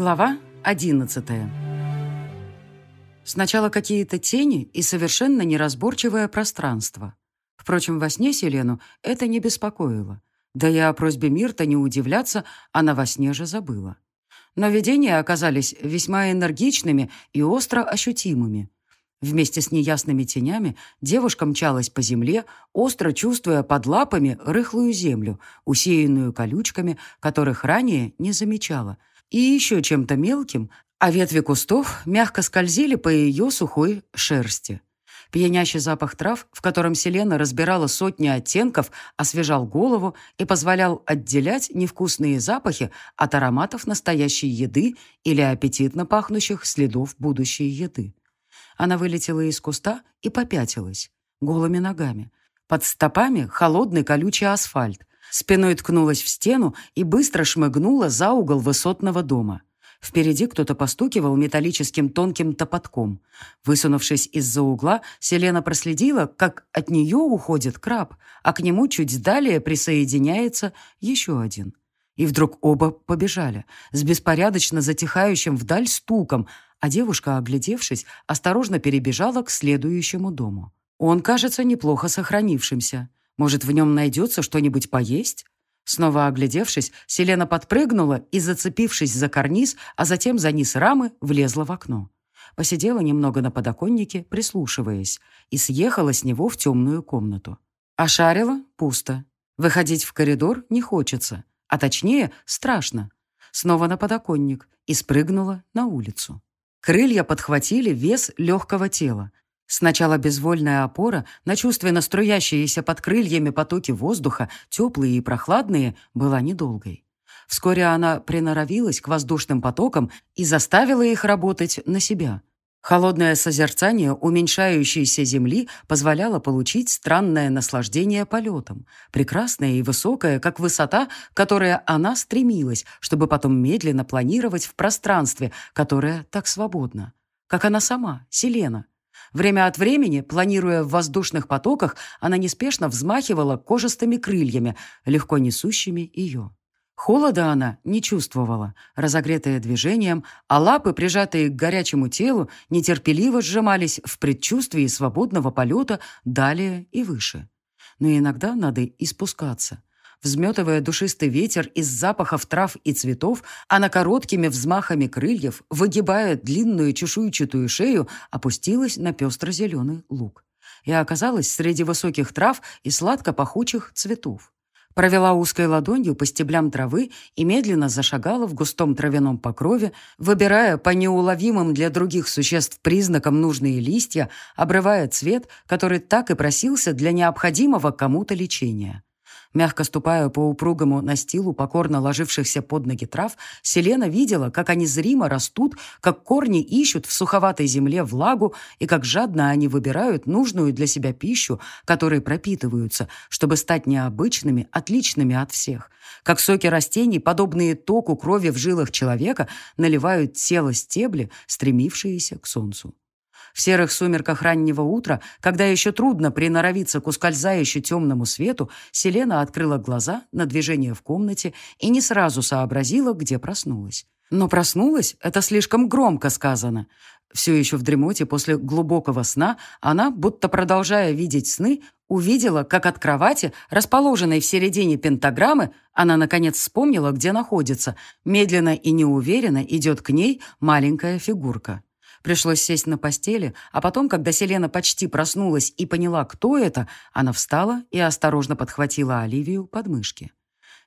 Глава 11 Сначала какие-то тени и совершенно неразборчивое пространство. Впрочем, во сне Селену это не беспокоило. Да и о просьбе Мирта не удивляться она во сне же забыла. Но видения оказались весьма энергичными и остро ощутимыми. Вместе с неясными тенями девушка мчалась по земле, остро чувствуя под лапами рыхлую землю, усеянную колючками, которых ранее не замечала – и еще чем-то мелким, а ветви кустов мягко скользили по ее сухой шерсти. Пьянящий запах трав, в котором Селена разбирала сотни оттенков, освежал голову и позволял отделять невкусные запахи от ароматов настоящей еды или аппетитно пахнущих следов будущей еды. Она вылетела из куста и попятилась, голыми ногами. Под стопами холодный колючий асфальт, Спиной ткнулась в стену и быстро шмыгнула за угол высотного дома. Впереди кто-то постукивал металлическим тонким топотком. Высунувшись из-за угла, Селена проследила, как от нее уходит краб, а к нему чуть далее присоединяется еще один. И вдруг оба побежали, с беспорядочно затихающим вдаль стуком, а девушка, оглядевшись, осторожно перебежала к следующему дому. Он кажется неплохо сохранившимся. Может, в нем найдется что-нибудь поесть? Снова оглядевшись, Селена подпрыгнула и, зацепившись за карниз, а затем за низ рамы, влезла в окно. Посидела немного на подоконнике, прислушиваясь, и съехала с него в темную комнату. Ошарила — пусто. Выходить в коридор не хочется, а точнее, страшно. Снова на подоконник и спрыгнула на улицу. Крылья подхватили вес легкого тела, Сначала безвольная опора на чувственно струящиеся под крыльями потоки воздуха, теплые и прохладные, была недолгой. Вскоре она приноровилась к воздушным потокам и заставила их работать на себя. Холодное созерцание уменьшающейся земли позволяло получить странное наслаждение полетом, прекрасное и высокое, как высота, которая она стремилась, чтобы потом медленно планировать в пространстве, которое так свободно. Как она сама, Селена. Время от времени, планируя в воздушных потоках, она неспешно взмахивала кожистыми крыльями, легко несущими ее. Холода она не чувствовала, разогретая движением, а лапы, прижатые к горячему телу, нетерпеливо сжимались в предчувствии свободного полета далее и выше. Но иногда надо и спускаться. Взметывая душистый ветер из запахов трав и цветов, она короткими взмахами крыльев, выгибая длинную чешуйчатую шею, опустилась на пестро-зеленый луг. И оказалась среди высоких трав и сладко-пахучих цветов. Провела узкой ладонью по стеблям травы и медленно зашагала в густом травяном покрове, выбирая по неуловимым для других существ признакам нужные листья, обрывая цвет, который так и просился для необходимого кому-то лечения. Мягко ступая по упругому настилу покорно ложившихся под ноги трав, Селена видела, как они зримо растут, как корни ищут в суховатой земле влагу и как жадно они выбирают нужную для себя пищу, которой пропитываются, чтобы стать необычными, отличными от всех. Как соки растений, подобные току крови в жилах человека, наливают тело стебли, стремившиеся к солнцу. В серых сумерках раннего утра, когда еще трудно приноровиться к ускользающе темному свету, Селена открыла глаза на движение в комнате и не сразу сообразила, где проснулась. Но проснулась — это слишком громко сказано. Все еще в дремоте после глубокого сна она, будто продолжая видеть сны, увидела, как от кровати, расположенной в середине пентаграммы, она, наконец, вспомнила, где находится. Медленно и неуверенно идет к ней маленькая фигурка. Пришлось сесть на постели, а потом, когда Селена почти проснулась и поняла, кто это, она встала и осторожно подхватила Оливию под мышки.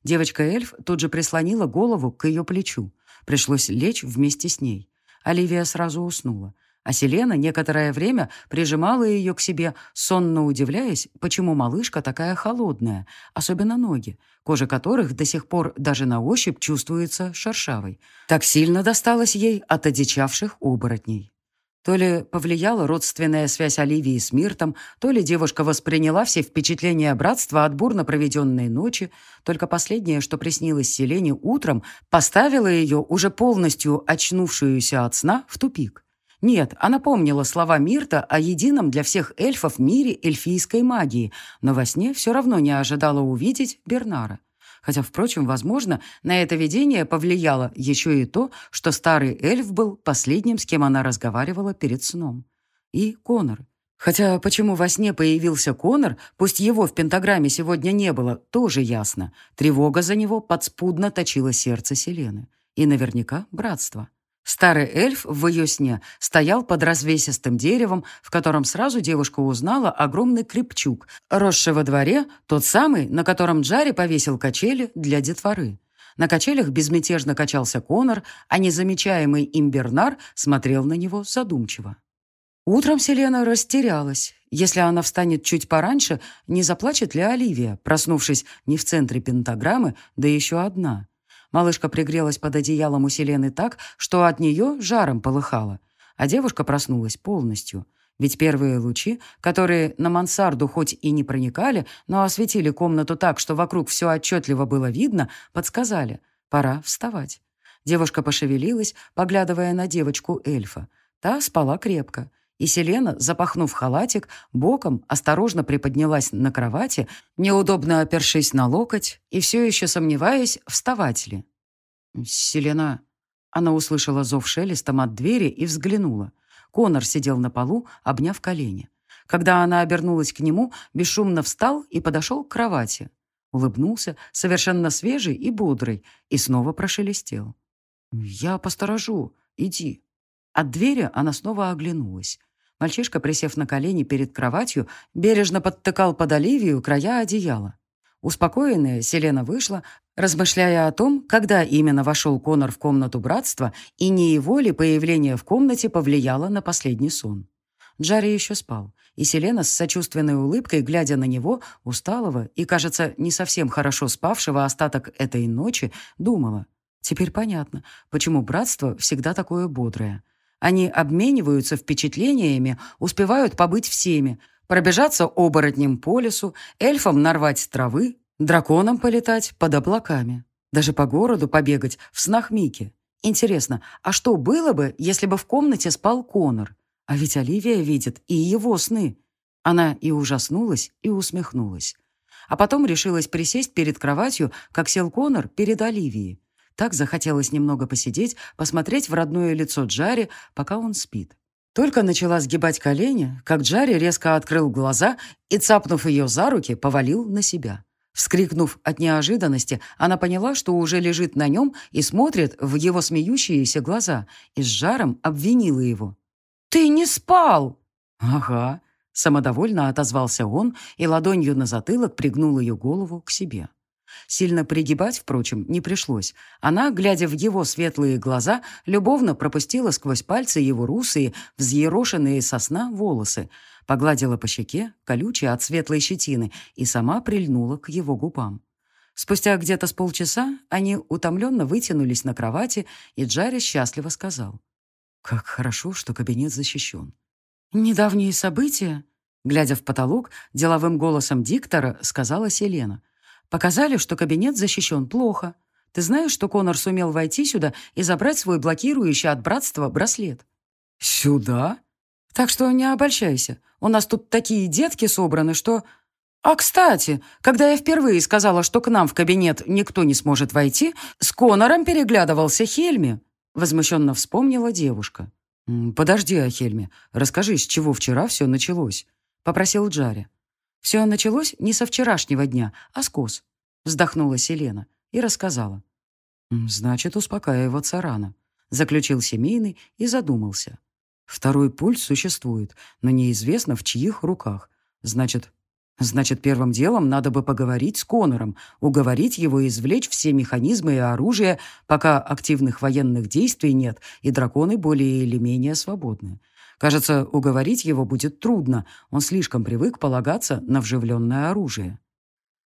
Девочка-эльф тут же прислонила голову к ее плечу. Пришлось лечь вместе с ней. Оливия сразу уснула. А Селена некоторое время прижимала ее к себе, сонно удивляясь, почему малышка такая холодная, особенно ноги, кожа которых до сих пор даже на ощупь чувствуется шершавой. Так сильно досталось ей от одичавших оборотней. То ли повлияла родственная связь Оливии с Миртом, то ли девушка восприняла все впечатления братства от бурно проведенной ночи, только последнее, что приснилось Селене утром, поставило ее, уже полностью очнувшуюся от сна, в тупик. Нет, она помнила слова Мирта о едином для всех эльфов мире эльфийской магии, но во сне все равно не ожидала увидеть Бернара. Хотя, впрочем, возможно, на это видение повлияло еще и то, что старый эльф был последним, с кем она разговаривала перед сном. И Конор. Хотя почему во сне появился Конор, пусть его в пентаграмме сегодня не было, тоже ясно. Тревога за него подспудно точила сердце Селены. И наверняка братство. Старый эльф в ее сне стоял под развесистым деревом, в котором сразу девушка узнала огромный крепчук, росший во дворе, тот самый, на котором Джарри повесил качели для детворы. На качелях безмятежно качался Конор, а незамечаемый им Бернар смотрел на него задумчиво. Утром Селена растерялась. Если она встанет чуть пораньше, не заплачет ли Оливия, проснувшись не в центре пентаграммы, да еще одна. Малышка пригрелась под одеялом у Селены так, что от нее жаром полыхало, а девушка проснулась полностью. Ведь первые лучи, которые на мансарду хоть и не проникали, но осветили комнату так, что вокруг все отчетливо было видно, подсказали — пора вставать. Девушка пошевелилась, поглядывая на девочку-эльфа. Та спала крепко. И Селена, запахнув халатик, боком осторожно приподнялась на кровати, неудобно опершись на локоть и все еще сомневаясь, вставать ли. «Селена...» Она услышала зов шелестом от двери и взглянула. Конор сидел на полу, обняв колени. Когда она обернулась к нему, бесшумно встал и подошел к кровати. Улыбнулся, совершенно свежий и бодрый, и снова прошелестел. «Я посторожу. Иди». От двери она снова оглянулась. Мальчишка, присев на колени перед кроватью, бережно подтыкал под Оливию края одеяла. Успокоенная, Селена вышла, размышляя о том, когда именно вошел Конор в комнату братства, и не его ли появление в комнате повлияло на последний сон. Джарри еще спал, и Селена с сочувственной улыбкой, глядя на него, усталого и, кажется, не совсем хорошо спавшего остаток этой ночи, думала. Теперь понятно, почему братство всегда такое бодрое. Они обмениваются впечатлениями, успевают побыть всеми, пробежаться оборотнем по лесу, эльфам нарвать травы, драконам полетать под облаками, даже по городу побегать в снах Мики. Интересно, а что было бы, если бы в комнате спал Конор? А ведь Оливия видит и его сны. Она и ужаснулась, и усмехнулась. А потом решилась присесть перед кроватью, как сел Конор перед Оливией. Так захотелось немного посидеть, посмотреть в родное лицо Джари, пока он спит. Только начала сгибать колени, как Джари резко открыл глаза и, цапнув ее за руки, повалил на себя. Вскрикнув от неожиданности, она поняла, что уже лежит на нем и смотрит в его смеющиеся глаза, и с жаром обвинила его. «Ты не спал!» «Ага», — самодовольно отозвался он и ладонью на затылок пригнул ее голову к себе. Сильно пригибать, впрочем, не пришлось. Она, глядя в его светлые глаза, любовно пропустила сквозь пальцы его русые, взъерошенные сосна волосы, погладила по щеке, колючие от светлой щетины, и сама прильнула к его губам. Спустя где-то с полчаса они утомленно вытянулись на кровати, и Джарри счастливо сказал. «Как хорошо, что кабинет защищен». «Недавние события?» Глядя в потолок, деловым голосом диктора сказала Селена – Показали, что кабинет защищен плохо. Ты знаешь, что Конор сумел войти сюда и забрать свой блокирующий от братства браслет? Сюда? Так что не обольщайся. У нас тут такие детки собраны, что... А, кстати, когда я впервые сказала, что к нам в кабинет никто не сможет войти, с Конором переглядывался Хельми. Возмущенно вспомнила девушка. «Подожди о Хельме. Расскажи, с чего вчера все началось?» — попросил Джари. Все началось не со вчерашнего дня, а с кос. Вздохнула Селена и рассказала. «Значит, успокаиваться рано», — заключил семейный и задумался. «Второй пульс существует, но неизвестно, в чьих руках. Значит, Значит, первым делом надо бы поговорить с Конором, уговорить его извлечь все механизмы и оружие, пока активных военных действий нет, и драконы более или менее свободны. Кажется, уговорить его будет трудно, он слишком привык полагаться на вживленное оружие.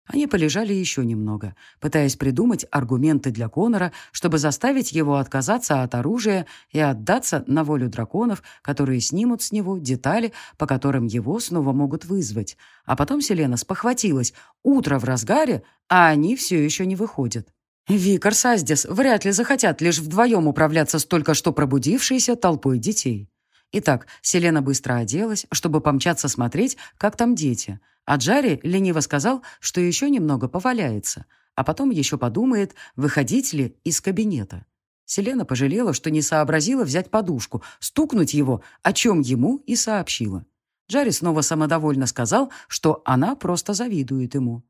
Они полежали еще немного, пытаясь придумать аргументы для Конора, чтобы заставить его отказаться от оружия и отдаться на волю драконов, которые снимут с него детали, по которым его снова могут вызвать. А потом Селена спохватилась. Утро в разгаре, а они все еще не выходят. Викар с вряд ли захотят лишь вдвоем управляться с только что пробудившейся толпой детей. Итак, Селена быстро оделась, чтобы помчаться смотреть, как там дети. А Джарри лениво сказал, что еще немного поваляется. А потом еще подумает, выходить ли из кабинета. Селена пожалела, что не сообразила взять подушку, стукнуть его, о чем ему и сообщила. Джарри снова самодовольно сказал, что она просто завидует ему.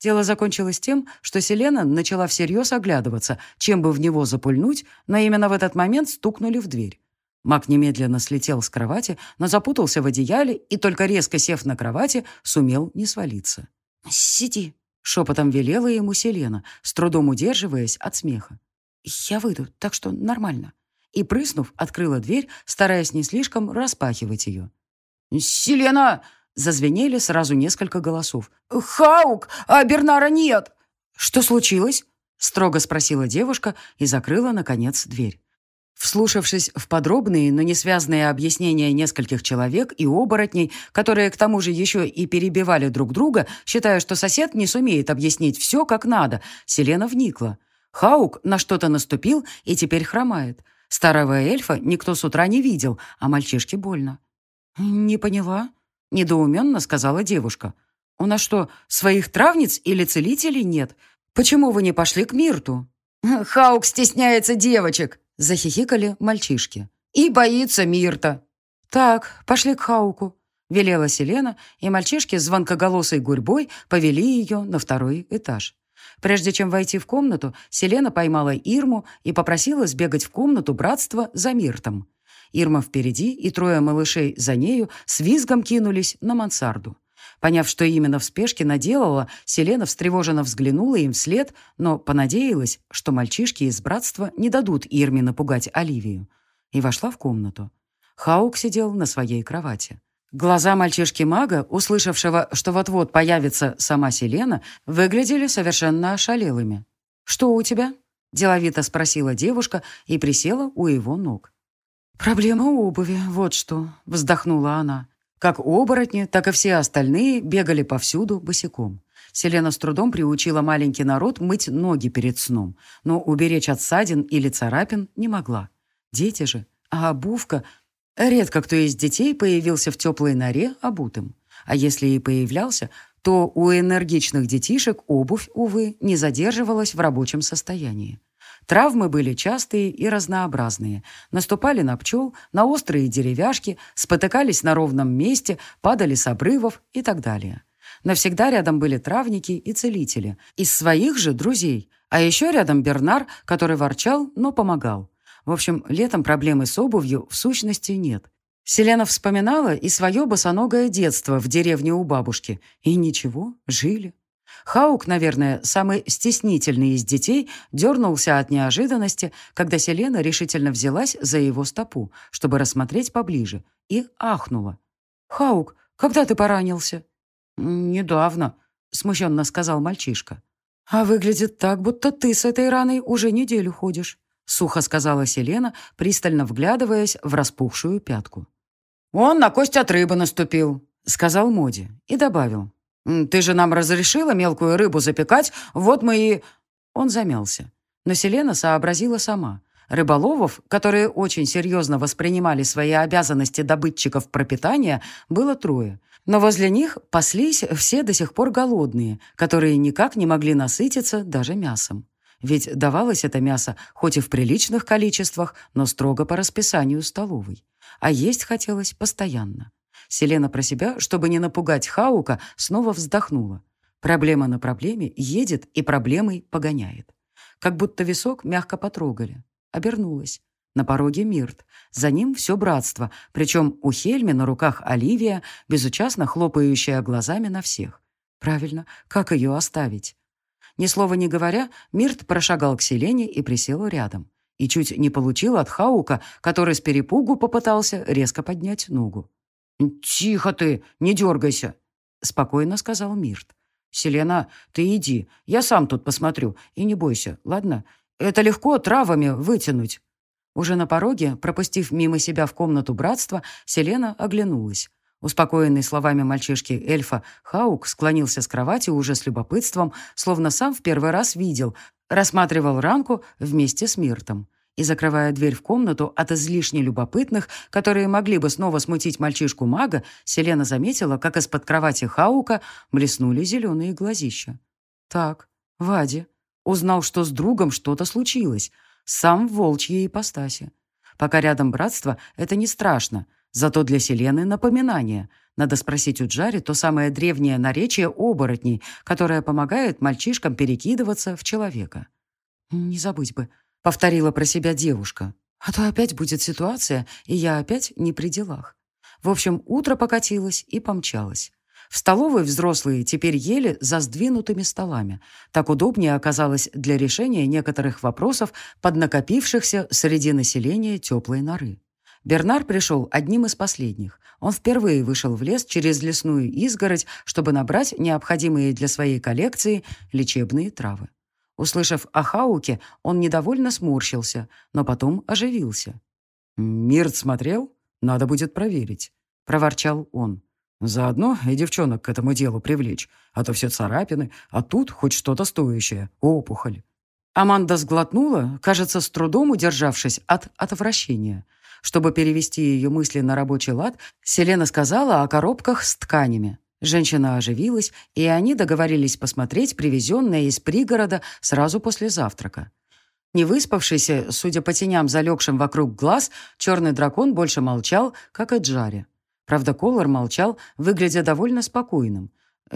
Дело закончилось тем, что Селена начала всерьез оглядываться, чем бы в него запульнуть, но именно в этот момент стукнули в дверь. Маг немедленно слетел с кровати, но запутался в одеяле и, только резко сев на кровати, сумел не свалиться. «Сиди», — шепотом велела ему Селена, с трудом удерживаясь от смеха. «Я выйду, так что нормально». И, прыснув, открыла дверь, стараясь не слишком распахивать ее. «Селена!» Зазвенели сразу несколько голосов. «Хаук! А Бернара нет!» «Что случилось?» Строго спросила девушка и закрыла, наконец, дверь. Вслушавшись в подробные, но не связанные объяснения нескольких человек и оборотней, которые к тому же еще и перебивали друг друга, считая, что сосед не сумеет объяснить все как надо, Селена вникла. Хаук на что-то наступил и теперь хромает. Старого эльфа никто с утра не видел, а мальчишке больно. «Не поняла», недоуменно сказала девушка. «У нас что, своих травниц или целителей нет? Почему вы не пошли к Мирту?» «Хаук стесняется девочек», — захихикали мальчишки. «И боится Мирта». «Так, пошли к Хауку», — велела Селена, и мальчишки с звонкоголосой гурьбой повели ее на второй этаж. Прежде чем войти в комнату, Селена поймала Ирму и попросила сбегать в комнату братства за Миртом. Ирма впереди и трое малышей за нею с визгом кинулись на мансарду. Поняв, что именно в спешке наделала, Селена встревоженно взглянула им вслед, но понадеялась, что мальчишки из братства не дадут Ирме напугать Оливию. И вошла в комнату. Хаук сидел на своей кровати. Глаза мальчишки-мага, услышавшего, что вот-вот появится сама Селена, выглядели совершенно ошалелыми. «Что у тебя?» – деловито спросила девушка и присела у его ног. «Проблема обуви, вот что», — вздохнула она. Как оборотни, так и все остальные бегали повсюду босиком. Селена с трудом приучила маленький народ мыть ноги перед сном, но уберечь от ссадин или царапин не могла. Дети же, а обувка... Редко кто из детей появился в теплой норе обутым. А если и появлялся, то у энергичных детишек обувь, увы, не задерживалась в рабочем состоянии. Травмы были частые и разнообразные. Наступали на пчел, на острые деревяшки, спотыкались на ровном месте, падали с обрывов и так далее. Навсегда рядом были травники и целители. Из своих же друзей. А еще рядом Бернар, который ворчал, но помогал. В общем, летом проблемы с обувью в сущности нет. Селена вспоминала и свое босоногое детство в деревне у бабушки. И ничего, жили. Хаук, наверное, самый стеснительный из детей, дернулся от неожиданности, когда Селена решительно взялась за его стопу, чтобы рассмотреть поближе, и ахнула. «Хаук, когда ты поранился?» «Недавно», — смущенно сказал мальчишка. «А выглядит так, будто ты с этой раной уже неделю ходишь», — сухо сказала Селена, пристально вглядываясь в распухшую пятку. «Он на кость от рыбы наступил», — сказал Моди и добавил. «Ты же нам разрешила мелкую рыбу запекать, вот мы и...» Он замялся. Но Селена сообразила сама. Рыболовов, которые очень серьезно воспринимали свои обязанности добытчиков пропитания, было трое. Но возле них паслись все до сих пор голодные, которые никак не могли насытиться даже мясом. Ведь давалось это мясо хоть и в приличных количествах, но строго по расписанию столовой. А есть хотелось постоянно. Селена про себя, чтобы не напугать Хаука, снова вздохнула. Проблема на проблеме едет и проблемой погоняет. Как будто висок мягко потрогали. Обернулась. На пороге Мирт. За ним все братство, причем у Хельми на руках Оливия, безучастно хлопающая глазами на всех. Правильно, как ее оставить? Ни слова не говоря, Мирт прошагал к Селене и присел рядом. И чуть не получил от Хаука, который с перепугу попытался резко поднять ногу. «Тихо ты, не дергайся», — спокойно сказал Мирт. «Селена, ты иди, я сам тут посмотрю, и не бойся, ладно? Это легко травами вытянуть». Уже на пороге, пропустив мимо себя в комнату братства, Селена оглянулась. Успокоенный словами мальчишки-эльфа, Хаук склонился с кровати уже с любопытством, словно сам в первый раз видел, рассматривал ранку вместе с Миртом и, закрывая дверь в комнату от излишне любопытных, которые могли бы снова смутить мальчишку-мага, Селена заметила, как из-под кровати Хаука блеснули зеленые глазища. Так, Ваде. Узнал, что с другом что-то случилось. Сам в волчьей ипостаси. Пока рядом братство, это не страшно. Зато для Селены напоминание. Надо спросить у Джари то самое древнее наречие оборотней, которое помогает мальчишкам перекидываться в человека. «Не забыть бы», — повторила про себя девушка. «А то опять будет ситуация, и я опять не при делах». В общем, утро покатилось и помчалось. В столовой взрослые теперь ели за сдвинутыми столами. Так удобнее оказалось для решения некоторых вопросов, поднакопившихся среди населения теплой норы. Бернар пришел одним из последних. Он впервые вышел в лес через лесную изгородь, чтобы набрать необходимые для своей коллекции лечебные травы. Услышав о Хауке, он недовольно сморщился, но потом оживился. «Мирт смотрел? Надо будет проверить», — проворчал он. «Заодно и девчонок к этому делу привлечь, а то все царапины, а тут хоть что-то стоящее, опухоль». Аманда сглотнула, кажется, с трудом удержавшись от отвращения — чтобы перевести ее мысли на рабочий лад, Селена сказала о коробках с тканями. Женщина оживилась, и они договорились посмотреть привезенное из пригорода сразу после завтрака. Не выспавшийся, судя по теням, залегшим вокруг глаз, черный дракон больше молчал, как и Джари. Правда, Колор молчал, выглядя довольно спокойным.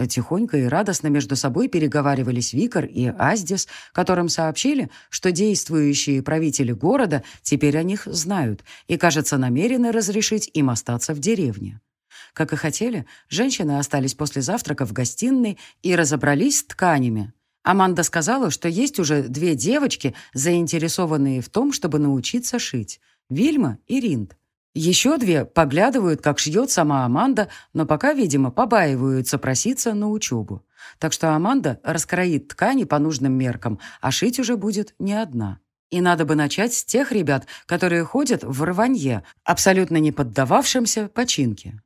Тихонько и радостно между собой переговаривались Викар и Аздис, которым сообщили, что действующие правители города теперь о них знают и, кажется, намерены разрешить им остаться в деревне. Как и хотели, женщины остались после завтрака в гостиной и разобрались с тканями. Аманда сказала, что есть уже две девочки, заинтересованные в том, чтобы научиться шить – Вильма и Ринд. Еще две поглядывают, как шьет сама Аманда, но пока, видимо, побаиваются проситься на учебу. Так что Аманда раскроит ткани по нужным меркам, а шить уже будет не одна. И надо бы начать с тех ребят, которые ходят в рванье, абсолютно не поддававшимся починке.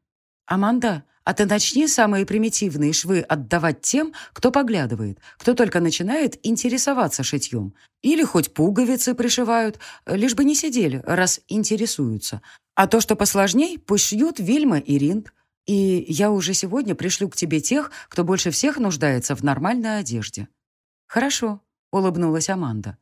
«Аманда, а ты начни самые примитивные швы отдавать тем, кто поглядывает, кто только начинает интересоваться шитьем. Или хоть пуговицы пришивают, лишь бы не сидели, раз интересуются. А то, что посложней, пусть шьют Вильма и Ринд. И я уже сегодня пришлю к тебе тех, кто больше всех нуждается в нормальной одежде». «Хорошо», — улыбнулась Аманда.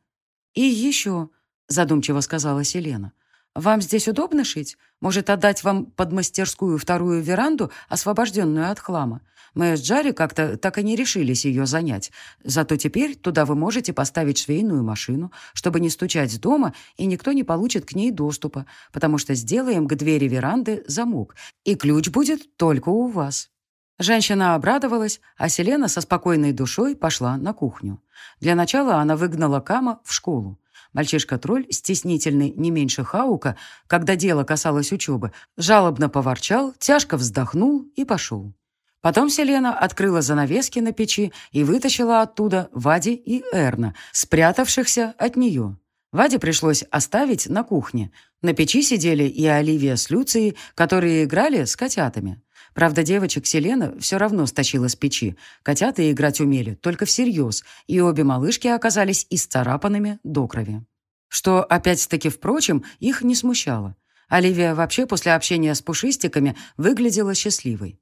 «И еще», — задумчиво сказала Селена, «вам здесь удобно шить? Может, отдать вам под мастерскую вторую веранду, освобожденную от хлама? Мы с Джари как-то так и не решились ее занять. Зато теперь туда вы можете поставить швейную машину, чтобы не стучать дома, и никто не получит к ней доступа, потому что сделаем к двери веранды замок, и ключ будет только у вас». Женщина обрадовалась, а Селена со спокойной душой пошла на кухню. Для начала она выгнала Кама в школу. Мальчишка-тролль, стеснительный не меньше Хаука, когда дело касалось учебы, жалобно поворчал, тяжко вздохнул и пошел. Потом Селена открыла занавески на печи и вытащила оттуда Вади и Эрна, спрятавшихся от нее. Ваде пришлось оставить на кухне. На печи сидели и Оливия с Люцией, которые играли с котятами. Правда, девочек Селена все равно стащила с печи. Котята играть умели, только всерьез, и обе малышки оказались исцарапанными до крови. Что, опять-таки, впрочем, их не смущало. Оливия вообще после общения с пушистиками выглядела счастливой.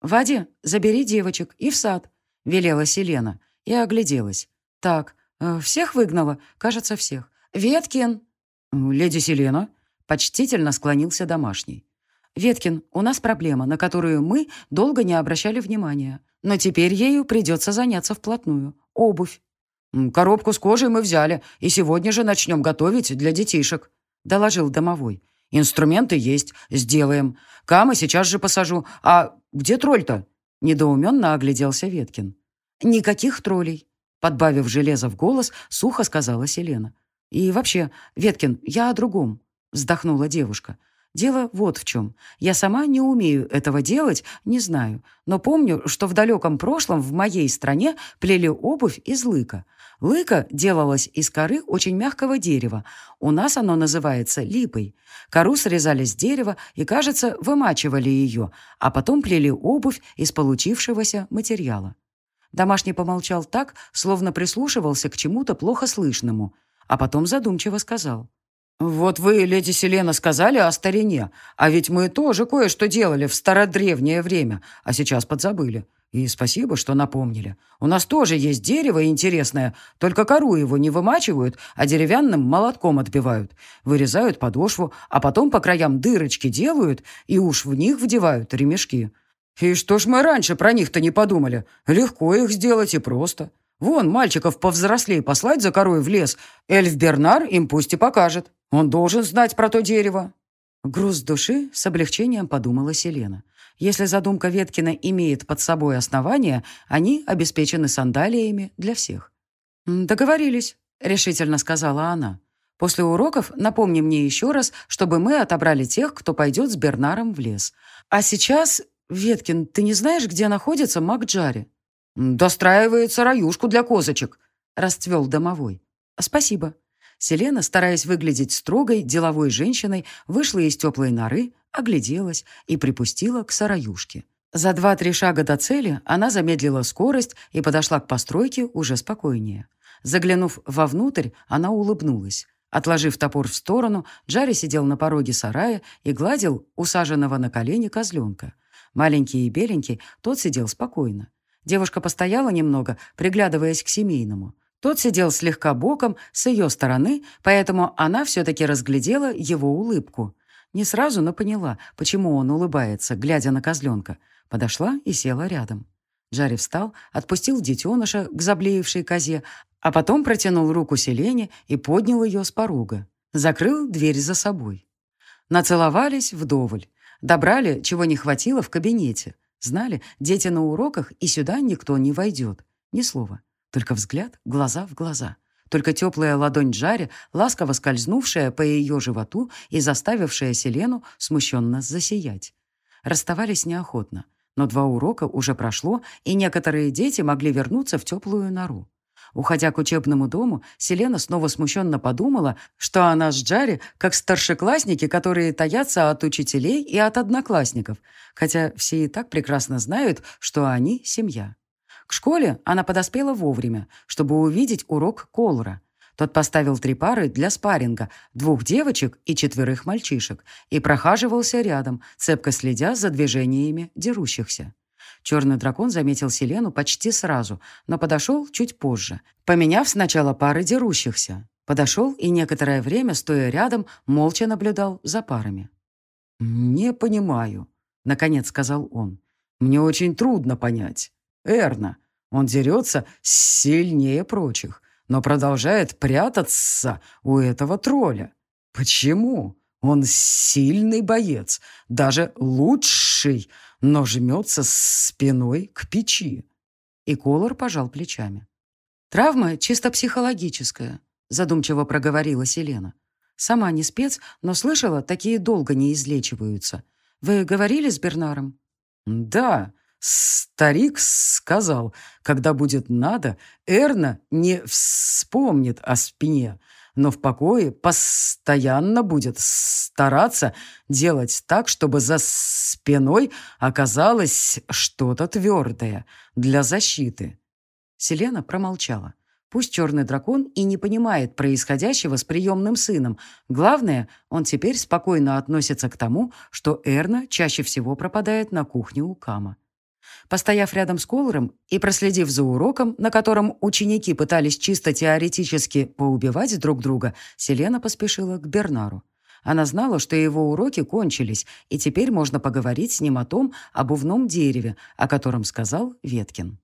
«Вади, забери девочек и в сад», — велела Селена и огляделась. «Так, э, всех выгнала? Кажется, всех. Веткин!» «Леди Селена», — почтительно склонился домашний. «Веткин, у нас проблема, на которую мы долго не обращали внимания. Но теперь ею придется заняться вплотную. Обувь». «Коробку с кожей мы взяли, и сегодня же начнем готовить для детишек», — доложил домовой. «Инструменты есть, сделаем. Кама сейчас же посажу. А где тролль-то?» Недоуменно огляделся Веткин. «Никаких троллей», — подбавив железо в голос, сухо сказала Селена. «И вообще, Веткин, я о другом», — вздохнула девушка. Дело вот в чем. Я сама не умею этого делать, не знаю. Но помню, что в далеком прошлом в моей стране плели обувь из лыка. Лыка делалась из коры очень мягкого дерева. У нас оно называется липой. Кору срезали с дерева и, кажется, вымачивали ее, а потом плели обувь из получившегося материала. Домашний помолчал так, словно прислушивался к чему-то плохо слышному, а потом задумчиво сказал. «Вот вы, леди Селена, сказали о старине, а ведь мы тоже кое-что делали в стародревнее время, а сейчас подзабыли. И спасибо, что напомнили. У нас тоже есть дерево интересное, только кору его не вымачивают, а деревянным молотком отбивают. Вырезают подошву, а потом по краям дырочки делают и уж в них вдевают ремешки. И что ж мы раньше про них-то не подумали? Легко их сделать и просто. Вон, мальчиков повзрослей послать за корой в лес. Эльф Бернар им пусть и покажет. Он должен знать про то дерево. Груз души с облегчением подумала Селена. Если задумка Веткина имеет под собой основания, они обеспечены сандалиями для всех. «Договорились», — решительно сказала она. «После уроков напомни мне еще раз, чтобы мы отобрали тех, кто пойдет с Бернаром в лес. А сейчас, Веткин, ты не знаешь, где находится Макджари?» «Достраивает сараюшку для козочек», — расцвел домовой. «Спасибо». Селена, стараясь выглядеть строгой, деловой женщиной, вышла из теплой норы, огляделась и припустила к сараюшке. За два-три шага до цели она замедлила скорость и подошла к постройке уже спокойнее. Заглянув вовнутрь, она улыбнулась. Отложив топор в сторону, Джарри сидел на пороге сарая и гладил усаженного на колени козленка. Маленький и беленький, тот сидел спокойно. Девушка постояла немного, приглядываясь к семейному. Тот сидел слегка боком с ее стороны, поэтому она все-таки разглядела его улыбку. Не сразу, но поняла, почему он улыбается, глядя на козленка. Подошла и села рядом. Джарри встал, отпустил детеныша к заблеевшей козе, а потом протянул руку Селене и поднял ее с порога. Закрыл дверь за собой. Нацеловались вдоволь. Добрали, чего не хватило в кабинете. Знали, дети на уроках, и сюда никто не войдет. Ни слова. Только взгляд, глаза в глаза. Только теплая ладонь Джари, ласково скользнувшая по ее животу и заставившая Селену смущенно засиять. Расставались неохотно. Но два урока уже прошло, и некоторые дети могли вернуться в теплую нору. Уходя к учебному дому, Селена снова смущенно подумала, что она с Джари как старшеклассники, которые таятся от учителей и от одноклассников, хотя все и так прекрасно знают, что они — семья. К школе она подоспела вовремя, чтобы увидеть урок Колора. Тот поставил три пары для спарринга, двух девочек и четверых мальчишек, и прохаживался рядом, цепко следя за движениями дерущихся. Черный дракон заметил Селену почти сразу, но подошел чуть позже, поменяв сначала пары дерущихся. Подошел и некоторое время, стоя рядом, молча наблюдал за парами. «Не понимаю», — наконец сказал он. «Мне очень трудно понять. Эрна. Он дерется сильнее прочих, но продолжает прятаться у этого тролля. Почему? Он сильный боец, даже лучший, но жмется спиной к печи. И Колор пожал плечами. «Травма чисто психологическая», — задумчиво проговорила Селена. «Сама не спец, но слышала, такие долго не излечиваются. Вы говорили с Бернаром?» «Да, Старик сказал, когда будет надо, Эрна не вспомнит о спине, но в покое постоянно будет стараться делать так, чтобы за спиной оказалось что-то твердое для защиты. Селена промолчала. Пусть черный дракон и не понимает происходящего с приемным сыном. Главное, он теперь спокойно относится к тому, что Эрна чаще всего пропадает на кухне у Кама. Постояв рядом с Колором и проследив за уроком, на котором ученики пытались чисто теоретически поубивать друг друга, Селена поспешила к Бернару. Она знала, что его уроки кончились, и теперь можно поговорить с ним о том обувном дереве, о котором сказал Веткин.